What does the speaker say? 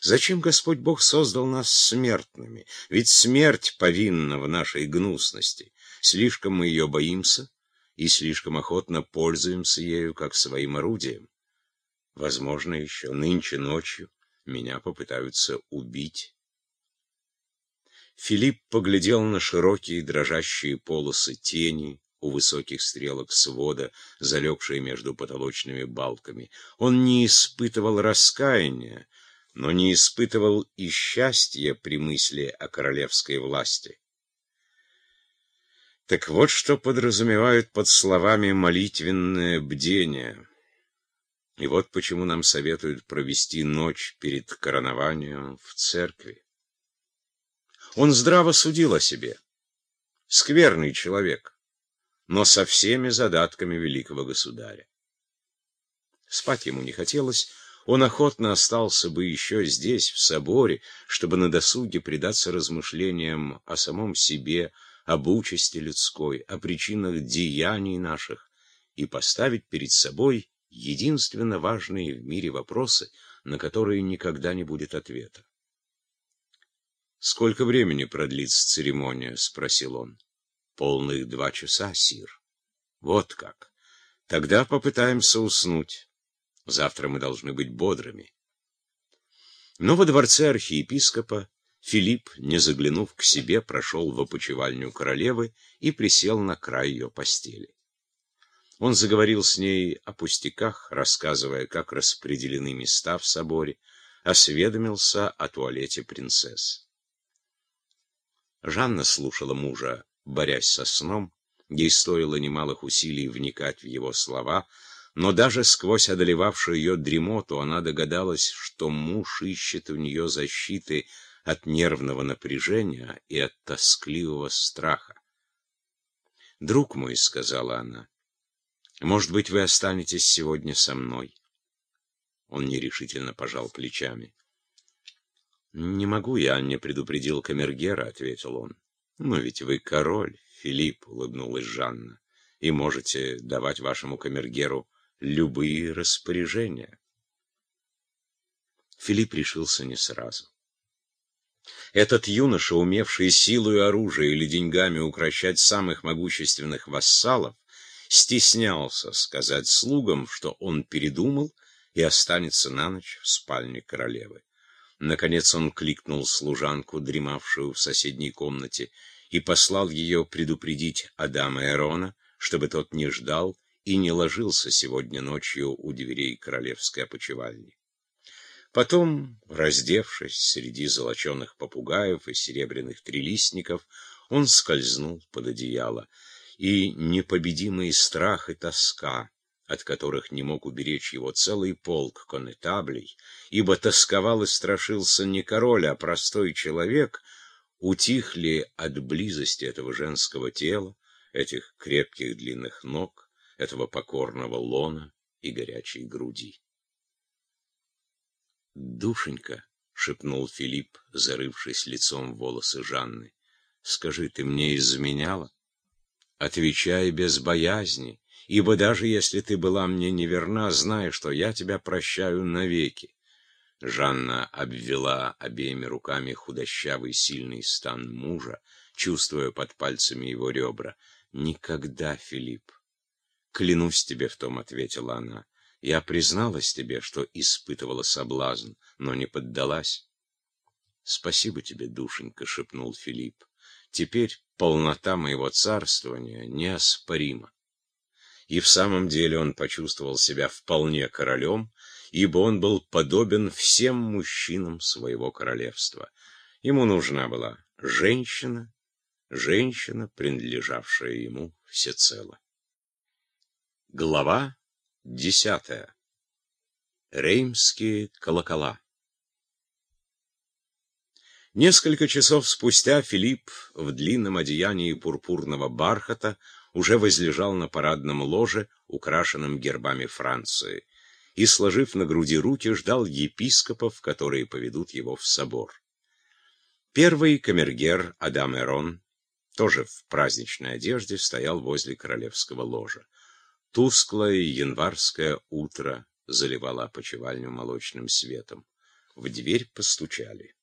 Зачем Господь Бог создал нас смертными? Ведь смерть повинна в нашей гнусности. Слишком мы ее боимся и слишком охотно пользуемся ею как своим орудием. Возможно, еще нынче ночью меня попытаются убить. Филипп поглядел на широкие дрожащие полосы тени у высоких стрелок свода, залегшие между потолочными балками. Он не испытывал раскаяния, но не испытывал и счастья при мысли о королевской власти. Так вот что подразумевают под словами «молитвенное бдение». И вот почему нам советуют провести ночь перед коронованием в церкви. Он здраво судил о себе. Скверный человек, но со всеми задатками великого государя. Спать ему не хотелось, он охотно остался бы еще здесь, в соборе, чтобы на досуге предаться размышлениям о самом себе, об участи людской, о причинах деяний наших и поставить перед собой единственно важные в мире вопросы, на которые никогда не будет ответа. «Сколько времени продлится церемония?» — спросил он. «Полных два часа, сир». «Вот как. Тогда попытаемся уснуть. Завтра мы должны быть бодрыми». Но во дворце архиепископа Филипп, не заглянув к себе, прошел в опочивальню королевы и присел на край ее постели. Он заговорил с ней о пустяках, рассказывая, как распределены места в соборе, осведомился о туалете принцесс. Жанна слушала мужа, борясь со сном. Ей стоило немалых усилий вникать в его слова, но даже сквозь одолевавшую ее дремоту она догадалась, что муж ищет у нее защиты от нервного напряжения и от тоскливого страха. «Друг мой», — сказала она, — «может быть, вы останетесь сегодня со мной?» Он нерешительно пожал плечами. «Не могу я, не предупредил Камергера», — ответил он. «Но ведь вы король, Филипп», — улыбнулась Жанна, «и можете давать вашему Камергеру любые распоряжения». Филипп решился не сразу. Этот юноша, умевший силой оружия или деньгами укращать самых могущественных вассалов, стеснялся сказать слугам, что он передумал и останется на ночь в спальне королевы. Наконец он кликнул служанку, дремавшую в соседней комнате, и послал ее предупредить Адама Эрона, чтобы тот не ждал и не ложился сегодня ночью у дверей королевской опочивальни. Потом, раздевшись среди золоченых попугаев и серебряных трилистников, он скользнул под одеяло, и непобедимый страх и тоска от которых не мог уберечь его целый полк конетаблей, ибо тосковал и страшился не король, а простой человек, утихли от близости этого женского тела, этих крепких длинных ног, этого покорного лона и горячей груди. «Душенька», — шепнул Филипп, зарывшись лицом в волосы Жанны, — «скажи, ты мне изменяла? Отвечай без боязни, ибо даже если ты была мне неверна, знай, что я тебя прощаю навеки. Жанна обвела обеими руками худощавый сильный стан мужа, чувствуя под пальцами его ребра. «Никогда, Филипп!» «Клянусь тебе в том», — ответила она. «Я призналась тебе, что испытывала соблазн, но не поддалась». «Спасибо тебе, душенька», — шепнул Филипп. «Теперь полнота моего царствования неоспорима» и в самом деле он почувствовал себя вполне королем, ибо он был подобен всем мужчинам своего королевства. Ему нужна была женщина, женщина, принадлежавшая ему всецело. Глава десятая. Реймские колокола. Несколько часов спустя Филипп в длинном одеянии пурпурного бархата уже возлежал на парадном ложе, украшенном гербами Франции, и, сложив на груди руки, ждал епископов, которые поведут его в собор. Первый камергер Адам Эрон, тоже в праздничной одежде, стоял возле королевского ложа. Тусклое январское утро заливало опочивальню молочным светом. В дверь постучали.